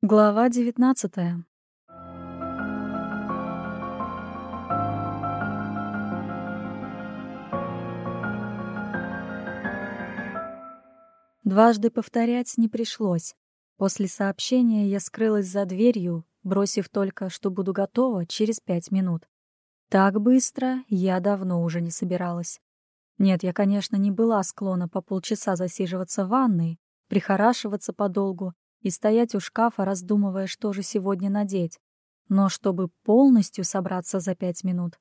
Глава девятнадцатая. Дважды повторять не пришлось. После сообщения я скрылась за дверью, бросив только, что буду готова через пять минут. Так быстро я давно уже не собиралась. Нет, я, конечно, не была склонна по полчаса засиживаться в ванной, прихорашиваться подолгу и стоять у шкафа, раздумывая, что же сегодня надеть. Но чтобы полностью собраться за пять минут,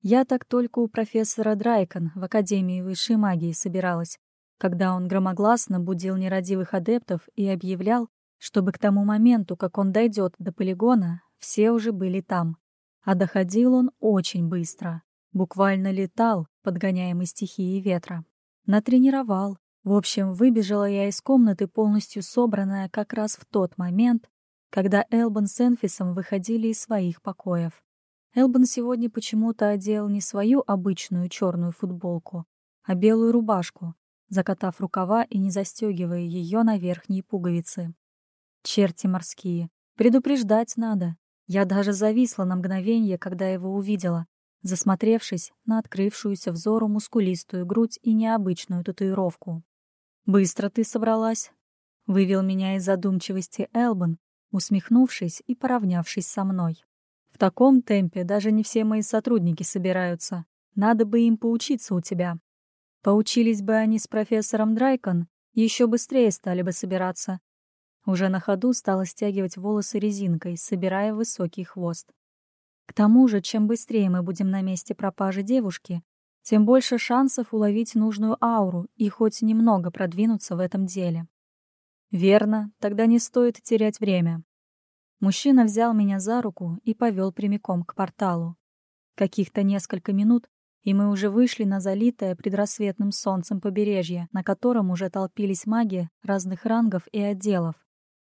я так только у профессора Драйкон в Академии высшей магии собиралась, когда он громогласно будил нерадивых адептов и объявлял, чтобы к тому моменту, как он дойдет до полигона, все уже были там. А доходил он очень быстро. Буквально летал, подгоняемый стихией ветра. Натренировал, в общем, выбежала я из комнаты, полностью собранная как раз в тот момент, когда Элбан с Энфисом выходили из своих покоев. Элбан сегодня почему-то одел не свою обычную черную футболку, а белую рубашку, закатав рукава и не застегивая ее на верхние пуговицы. Черти морские. Предупреждать надо. Я даже зависла на мгновение, когда его увидела, засмотревшись на открывшуюся взору мускулистую грудь и необычную татуировку. «Быстро ты собралась», — вывел меня из задумчивости Элбан, усмехнувшись и поравнявшись со мной. «В таком темпе даже не все мои сотрудники собираются. Надо бы им поучиться у тебя. Поучились бы они с профессором Драйкон, еще быстрее стали бы собираться». Уже на ходу стала стягивать волосы резинкой, собирая высокий хвост. К тому же, чем быстрее мы будем на месте пропажи девушки, тем больше шансов уловить нужную ауру и хоть немного продвинуться в этом деле. Верно, тогда не стоит терять время. Мужчина взял меня за руку и повел прямиком к порталу. Каких-то несколько минут, и мы уже вышли на залитое предрассветным солнцем побережье, на котором уже толпились маги разных рангов и отделов.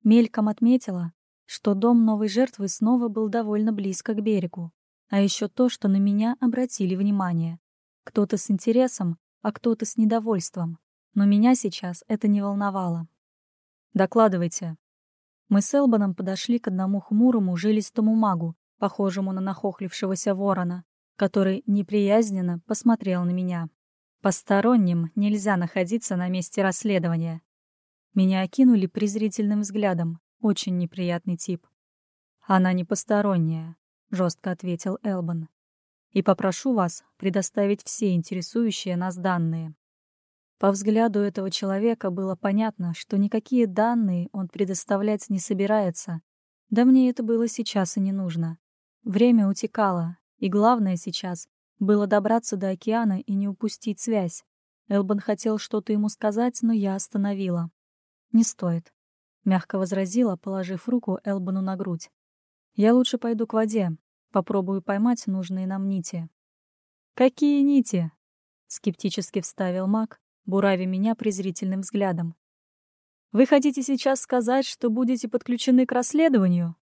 Мельком отметила, что дом новой жертвы снова был довольно близко к берегу, а еще то, что на меня обратили внимание. Кто-то с интересом, а кто-то с недовольством. Но меня сейчас это не волновало. «Докладывайте». Мы с Элбаном подошли к одному хмурому жилистому магу, похожему на нахохлившегося ворона, который неприязненно посмотрел на меня. Посторонним нельзя находиться на месте расследования. Меня окинули презрительным взглядом. Очень неприятный тип. «Она не посторонняя», — жестко ответил Элбан и попрошу вас предоставить все интересующие нас данные. По взгляду этого человека было понятно, что никакие данные он предоставлять не собирается. Да мне это было сейчас и не нужно. Время утекало, и главное сейчас было добраться до океана и не упустить связь. Элбан хотел что-то ему сказать, но я остановила. «Не стоит», — мягко возразила, положив руку Элбану на грудь. «Я лучше пойду к воде, Попробую поймать нужные нам нити. «Какие нити?» — скептически вставил маг, бурави меня презрительным взглядом. «Вы хотите сейчас сказать, что будете подключены к расследованию?»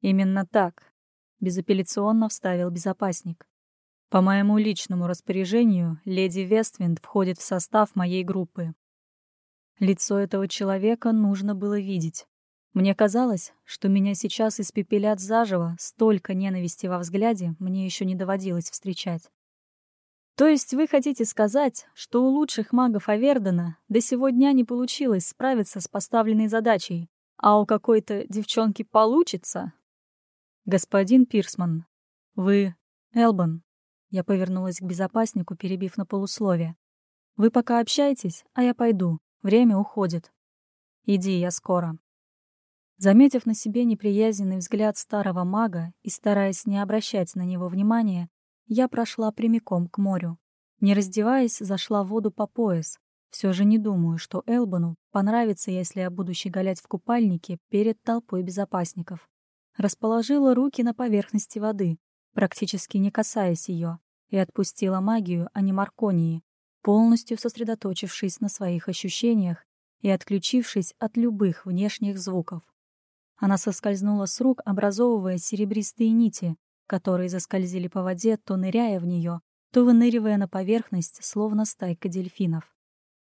«Именно так», — безапелляционно вставил безопасник. «По моему личному распоряжению, леди Вествинд входит в состав моей группы». Лицо этого человека нужно было видеть. Мне казалось, что меня сейчас испепелят заживо, столько ненависти во взгляде мне еще не доводилось встречать. То есть вы хотите сказать, что у лучших магов Авердена до сегодня не получилось справиться с поставленной задачей, а у какой-то девчонки получится? Господин Пирсман, вы... Элбан. Я повернулась к безопаснику, перебив на полусловие. Вы пока общайтесь, а я пойду. Время уходит. Иди, я скоро. Заметив на себе неприязненный взгляд старого мага и стараясь не обращать на него внимания, я прошла прямиком к морю. Не раздеваясь, зашла в воду по пояс. Все же не думаю, что Элбану понравится, если я буду щеголять в купальнике перед толпой безопасников. Расположила руки на поверхности воды, практически не касаясь ее, и отпустила магию, а не Марконии, полностью сосредоточившись на своих ощущениях и отключившись от любых внешних звуков. Она соскользнула с рук, образовывая серебристые нити, которые заскользили по воде, то ныряя в нее, то выныривая на поверхность, словно стайка дельфинов.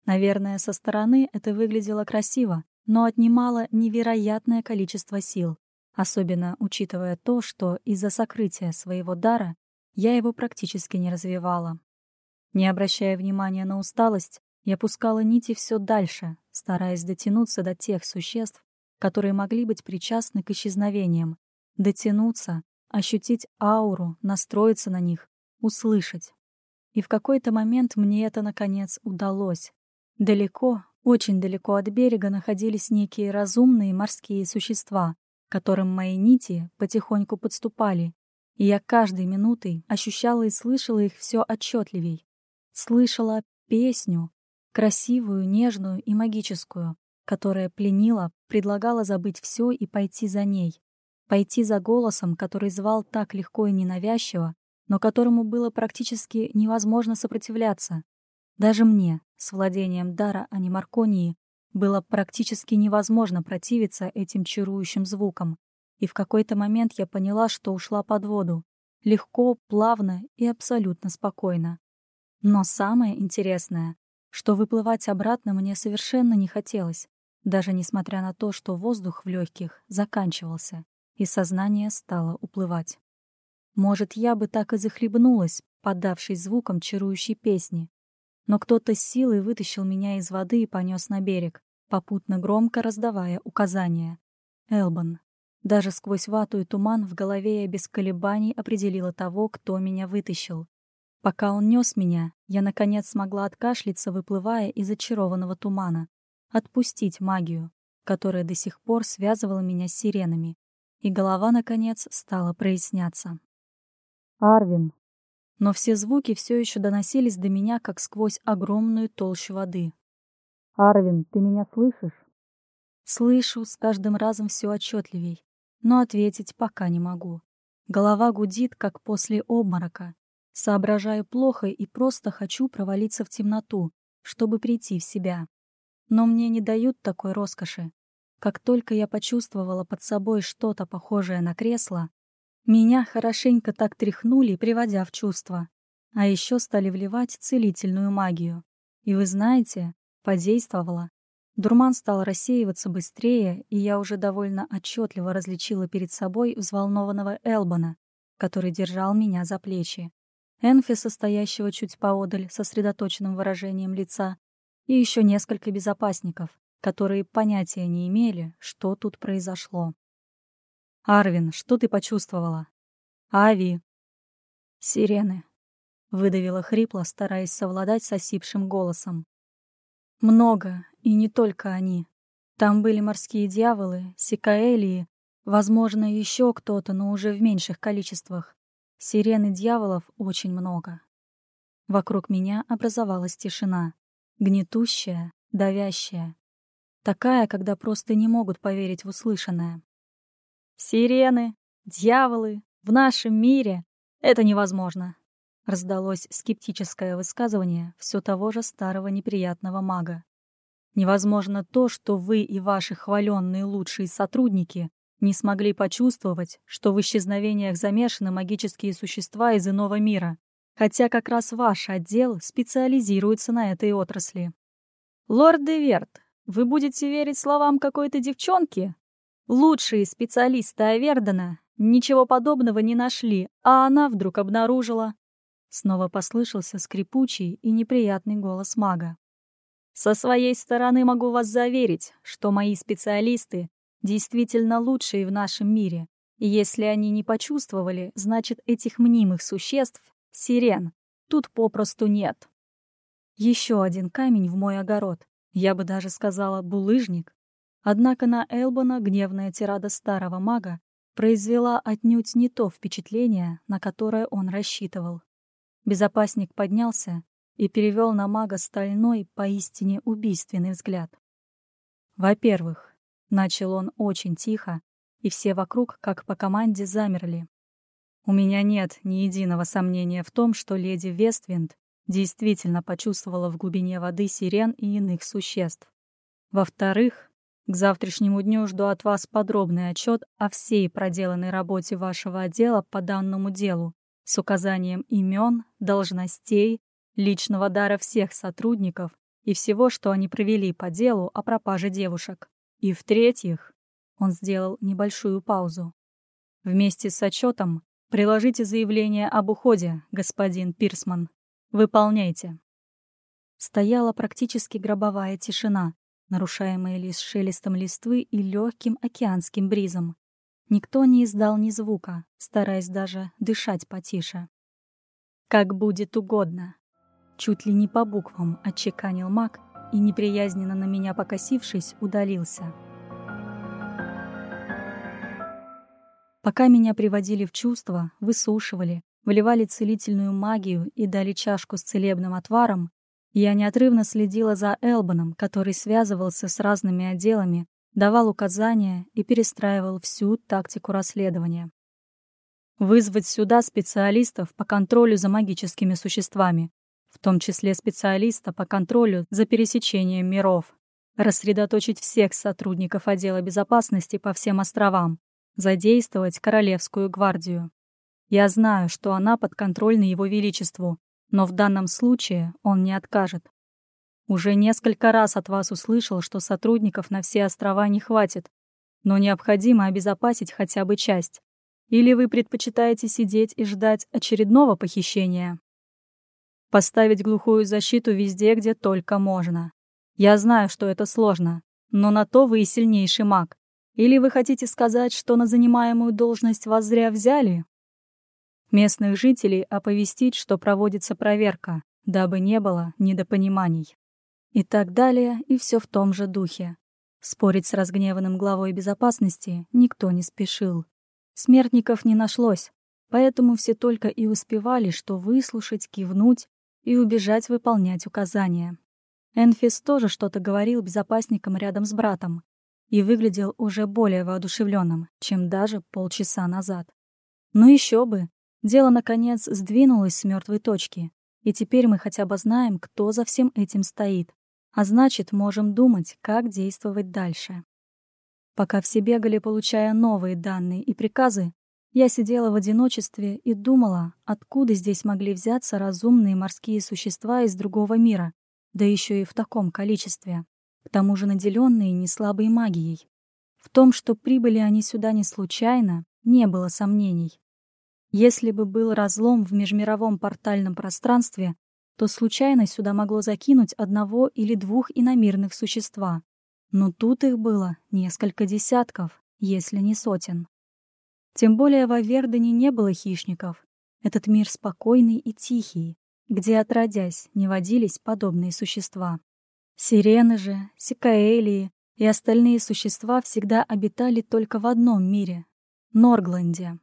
Наверное, со стороны это выглядело красиво, но отнимало невероятное количество сил, особенно учитывая то, что из-за сокрытия своего дара я его практически не развивала. Не обращая внимания на усталость, я пускала нити все дальше, стараясь дотянуться до тех существ, которые могли быть причастны к исчезновениям, дотянуться, ощутить ауру, настроиться на них, услышать. И в какой-то момент мне это, наконец, удалось. Далеко, очень далеко от берега находились некие разумные морские существа, которым мои нити потихоньку подступали, и я каждой минутой ощущала и слышала их все отчетливей. Слышала песню, красивую, нежную и магическую, которая пленила, предлагала забыть все и пойти за ней. Пойти за голосом, который звал так легко и ненавязчиво, но которому было практически невозможно сопротивляться. Даже мне, с владением дара анимарконии, было практически невозможно противиться этим чарующим звукам. И в какой-то момент я поняла, что ушла под воду. Легко, плавно и абсолютно спокойно. Но самое интересное, что выплывать обратно мне совершенно не хотелось, даже несмотря на то, что воздух в легких заканчивался, и сознание стало уплывать. Может, я бы так и захлебнулась, поддавшись звукам чарующей песни, но кто-то с силой вытащил меня из воды и понес на берег, попутно громко раздавая указания. Элбан. Даже сквозь вату и туман в голове я без колебаний определила того, кто меня вытащил. Пока он нес меня, я наконец смогла откашляться, выплывая из очарованного тумана, отпустить магию, которая до сих пор связывала меня с сиренами, и голова, наконец, стала проясняться. «Арвин», но все звуки все еще доносились до меня, как сквозь огромную толщу воды. «Арвин, ты меня слышишь?» Слышу, с каждым разом все отчетливей, но ответить пока не могу. Голова гудит, как после обморока. Соображаю плохо и просто хочу провалиться в темноту, чтобы прийти в себя. Но мне не дают такой роскоши. Как только я почувствовала под собой что-то похожее на кресло, меня хорошенько так тряхнули, приводя в чувство. А еще стали вливать целительную магию. И вы знаете, подействовало. Дурман стал рассеиваться быстрее, и я уже довольно отчетливо различила перед собой взволнованного Элбана, который держал меня за плечи. Энфи, состоящего чуть поодаль, сосредоточенным выражением лица, и еще несколько безопасников, которые понятия не имели, что тут произошло. «Арвин, что ты почувствовала?» «Ави». «Сирены», — выдавила хрипло, стараясь совладать с осипшим голосом. «Много, и не только они. Там были морские дьяволы, сикаэлии, возможно, еще кто-то, но уже в меньших количествах. Сирены дьяволов очень много». Вокруг меня образовалась тишина, гнетущая, давящая. Такая, когда просто не могут поверить в услышанное. Сирены, дьяволы, в нашем мире это невозможно. Раздалось скептическое высказывание все того же старого неприятного мага. Невозможно то, что вы и ваши хваленные лучшие сотрудники не смогли почувствовать, что в исчезновениях замешаны магические существа из иного мира, хотя как раз ваш отдел специализируется на этой отрасли. Лорд Деверт, вы будете верить словам какой-то девчонки, Лучшие специалисты Авердена ничего подобного не нашли, а она вдруг обнаружила. Снова послышался скрипучий и неприятный голос мага. Со своей стороны могу вас заверить, что мои специалисты действительно лучшие в нашем мире. И если они не почувствовали, значит, этих мнимых существ, сирен, тут попросту нет. Еще один камень в мой огород. Я бы даже сказала булыжник. Однако на Элбана гневная тирада старого мага произвела отнюдь не то впечатление, на которое он рассчитывал. Безопасник поднялся и перевел на мага стальной, поистине убийственный взгляд. «Во-первых», — начал он очень тихо, и все вокруг, как по команде, замерли. «У меня нет ни единого сомнения в том, что леди Вествинд действительно почувствовала в глубине воды сирен и иных существ. Во-вторых, к завтрашнему дню жду от вас подробный отчет о всей проделанной работе вашего отдела по данному делу с указанием имен, должностей, личного дара всех сотрудников и всего, что они провели по делу о пропаже девушек. И в-третьих, он сделал небольшую паузу. Вместе с отчетом приложите заявление об уходе, господин Пирсман. Выполняйте. Стояла практически гробовая тишина, нарушаемая лишь шелестом листвы и легким океанским бризом. Никто не издал ни звука, стараясь даже дышать потише. «Как будет угодно», — чуть ли не по буквам отчеканил маг и, неприязненно на меня покосившись, удалился. Пока меня приводили в чувство, высушивали, вливали целительную магию и дали чашку с целебным отваром, я неотрывно следила за Элбаном, который связывался с разными отделами, давал указания и перестраивал всю тактику расследования. Вызвать сюда специалистов по контролю за магическими существами, в том числе специалиста по контролю за пересечением миров, рассредоточить всех сотрудников отдела безопасности по всем островам, задействовать Королевскую гвардию. Я знаю, что она подконтрольна Его Величеству, но в данном случае он не откажет. Уже несколько раз от вас услышал, что сотрудников на все острова не хватит, но необходимо обезопасить хотя бы часть. Или вы предпочитаете сидеть и ждать очередного похищения? Поставить глухую защиту везде, где только можно. Я знаю, что это сложно, но на то вы и сильнейший маг. Или вы хотите сказать, что на занимаемую должность вас зря взяли, Местных жителей оповестить, что проводится проверка, дабы не было недопониманий. И так далее, и все в том же духе. Спорить с разгневанным главой безопасности никто не спешил. Смертников не нашлось, поэтому все только и успевали, что выслушать, кивнуть и убежать выполнять указания. Энфис тоже что-то говорил безопасникам рядом с братом и выглядел уже более воодушевленным, чем даже полчаса назад. Ну еще бы, Дело, наконец, сдвинулось с мертвой точки, и теперь мы хотя бы знаем, кто за всем этим стоит, а значит, можем думать, как действовать дальше. Пока все бегали, получая новые данные и приказы, я сидела в одиночестве и думала, откуда здесь могли взяться разумные морские существа из другого мира, да еще и в таком количестве, к тому же наделенные неслабой магией. В том, что прибыли они сюда не случайно, не было сомнений. Если бы был разлом в межмировом портальном пространстве, то случайно сюда могло закинуть одного или двух иномирных существа. Но тут их было несколько десятков, если не сотен. Тем более в Авердене не было хищников. Этот мир спокойный и тихий, где, отродясь, не водились подобные существа. Сирены же, сикаэлии и остальные существа всегда обитали только в одном мире — Норгланде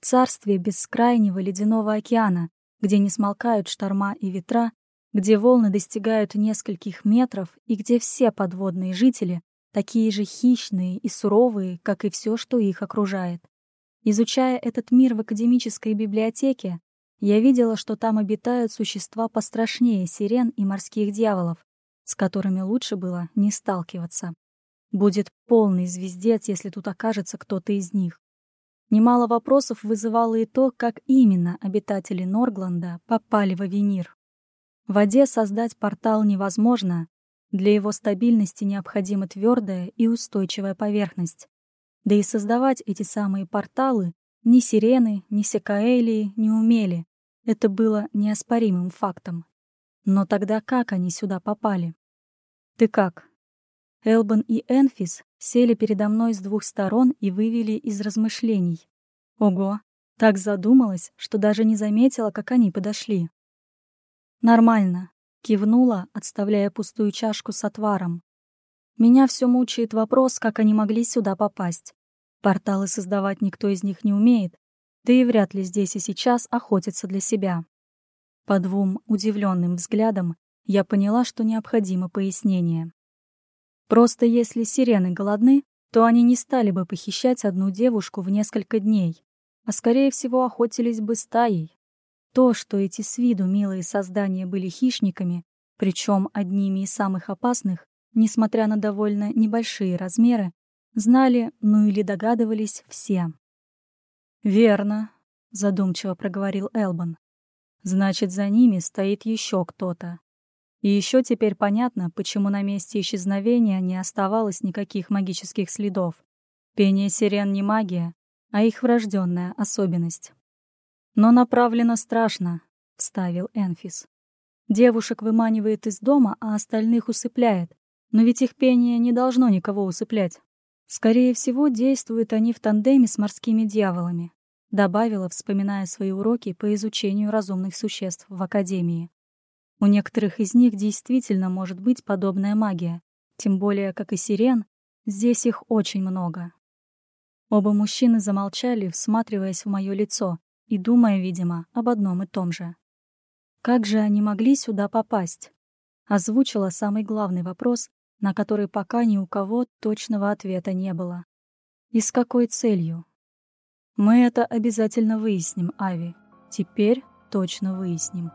царстве бескрайнего ледяного океана, где не смолкают шторма и ветра, где волны достигают нескольких метров и где все подводные жители такие же хищные и суровые, как и все, что их окружает. Изучая этот мир в академической библиотеке, я видела, что там обитают существа пострашнее сирен и морских дьяволов, с которыми лучше было не сталкиваться. Будет полный звездец, если тут окажется кто-то из них. Немало вопросов вызывало и то, как именно обитатели Норгланда попали в Авенир. В воде создать портал невозможно, для его стабильности необходима твердая и устойчивая поверхность. Да и создавать эти самые порталы ни сирены, ни секаэлии не умели. Это было неоспоримым фактом. Но тогда как они сюда попали? «Ты как?» Элбан и Энфис сели передо мной с двух сторон и вывели из размышлений. Ого, так задумалась, что даже не заметила, как они подошли. «Нормально», — кивнула, отставляя пустую чашку с отваром. «Меня все мучает вопрос, как они могли сюда попасть. Порталы создавать никто из них не умеет, да и вряд ли здесь и сейчас охотятся для себя». По двум удивленным взглядам я поняла, что необходимо пояснение. Просто если сирены голодны, то они не стали бы похищать одну девушку в несколько дней, а скорее всего охотились бы стаей. То, что эти с виду милые создания были хищниками, причем одними из самых опасных, несмотря на довольно небольшие размеры, знали, ну или догадывались все. «Верно», — задумчиво проговорил Элбан. «Значит, за ними стоит еще кто-то. И еще теперь понятно, почему на месте исчезновения не оставалось никаких магических следов. Пение сирен не магия, а их врожденная особенность. «Но направлено страшно», — вставил Энфис. «Девушек выманивает из дома, а остальных усыпляет. Но ведь их пение не должно никого усыплять. Скорее всего, действуют они в тандеме с морскими дьяволами», — добавила, вспоминая свои уроки по изучению разумных существ в Академии. У некоторых из них действительно может быть подобная магия, тем более, как и сирен, здесь их очень много. Оба мужчины замолчали, всматриваясь в мое лицо и думая, видимо, об одном и том же. Как же они могли сюда попасть? Озвучила самый главный вопрос, на который пока ни у кого точного ответа не было. И с какой целью? Мы это обязательно выясним, Ави. Теперь точно выясним.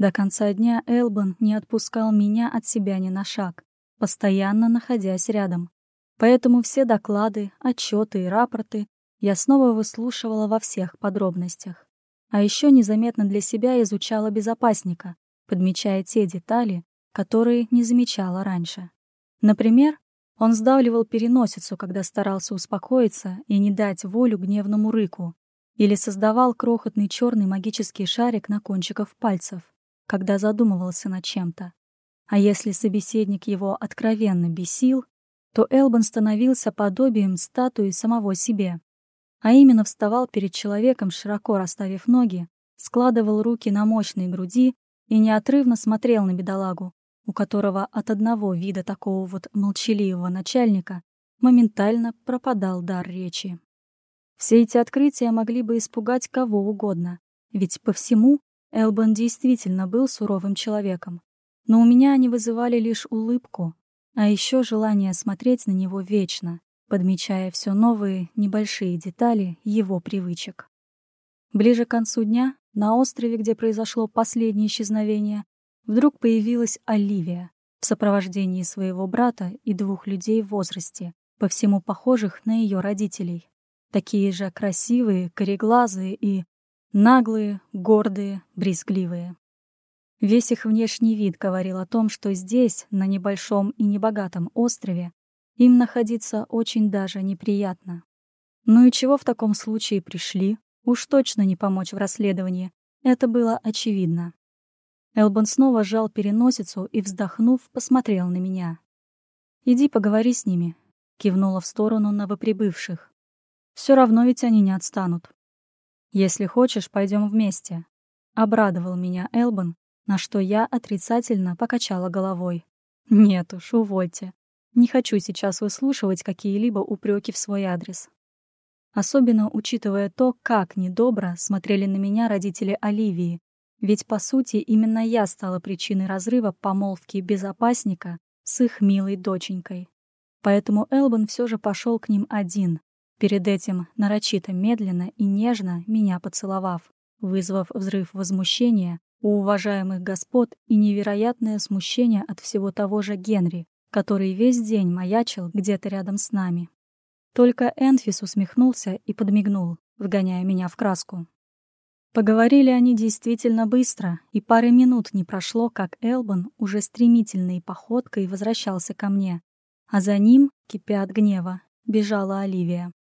До конца дня Элбан не отпускал меня от себя ни на шаг, постоянно находясь рядом. Поэтому все доклады, отчеты и рапорты я снова выслушивала во всех подробностях. А еще незаметно для себя изучала безопасника, подмечая те детали, которые не замечала раньше. Например, он сдавливал переносицу, когда старался успокоиться и не дать волю гневному рыку, или создавал крохотный черный магический шарик на кончиках пальцев когда задумывался над чем-то. А если собеседник его откровенно бесил, то Элбан становился подобием статуи самого себе. А именно вставал перед человеком, широко расставив ноги, складывал руки на мощной груди и неотрывно смотрел на бедолагу, у которого от одного вида такого вот молчаливого начальника моментально пропадал дар речи. Все эти открытия могли бы испугать кого угодно, ведь по всему Элбан действительно был суровым человеком, но у меня они вызывали лишь улыбку, а еще желание смотреть на него вечно, подмечая все новые небольшие детали его привычек. Ближе к концу дня, на острове, где произошло последнее исчезновение, вдруг появилась Оливия в сопровождении своего брата и двух людей в возрасте, по всему похожих на ее родителей. Такие же красивые, кореглазые и Наглые, гордые, брезгливые. Весь их внешний вид говорил о том, что здесь, на небольшом и небогатом острове, им находиться очень даже неприятно. Ну и чего в таком случае пришли? Уж точно не помочь в расследовании. Это было очевидно. Элбан снова сжал переносицу и, вздохнув, посмотрел на меня. «Иди поговори с ними», — кивнула в сторону новоприбывших. «Все равно ведь они не отстанут». «Если хочешь, пойдем вместе», — обрадовал меня Элбан, на что я отрицательно покачала головой. «Нет уж, увольте. Не хочу сейчас выслушивать какие-либо упреки в свой адрес». Особенно учитывая то, как недобро смотрели на меня родители Оливии, ведь, по сути, именно я стала причиной разрыва помолвки безопасника с их милой доченькой. Поэтому Элбан все же пошел к ним один, перед этим нарочито медленно и нежно меня поцеловав, вызвав взрыв возмущения у уважаемых господ и невероятное смущение от всего того же Генри, который весь день маячил где-то рядом с нами. Только Энфис усмехнулся и подмигнул, вгоняя меня в краску. Поговорили они действительно быстро, и пары минут не прошло, как Элбан уже стремительной походкой возвращался ко мне, а за ним, кипя от гнева, бежала Оливия.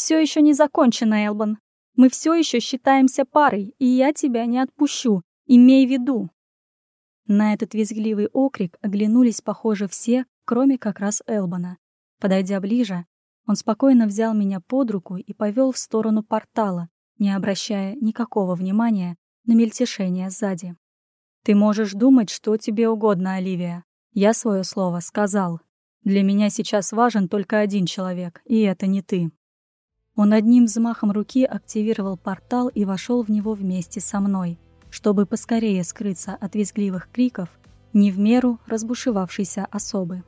Все еще не закончено, Элбан. Мы все еще считаемся парой, и я тебя не отпущу. Имей в виду. На этот визгливый окрик оглянулись, похоже, все, кроме как раз Элбана. Подойдя ближе, он спокойно взял меня под руку и повел в сторону портала, не обращая никакого внимания на мельтешение сзади. «Ты можешь думать, что тебе угодно, Оливия. Я свое слово сказал. Для меня сейчас важен только один человек, и это не ты». Он одним взмахом руки активировал портал и вошел в него вместе со мной, чтобы поскорее скрыться от визгливых криков не в меру разбушевавшейся особы.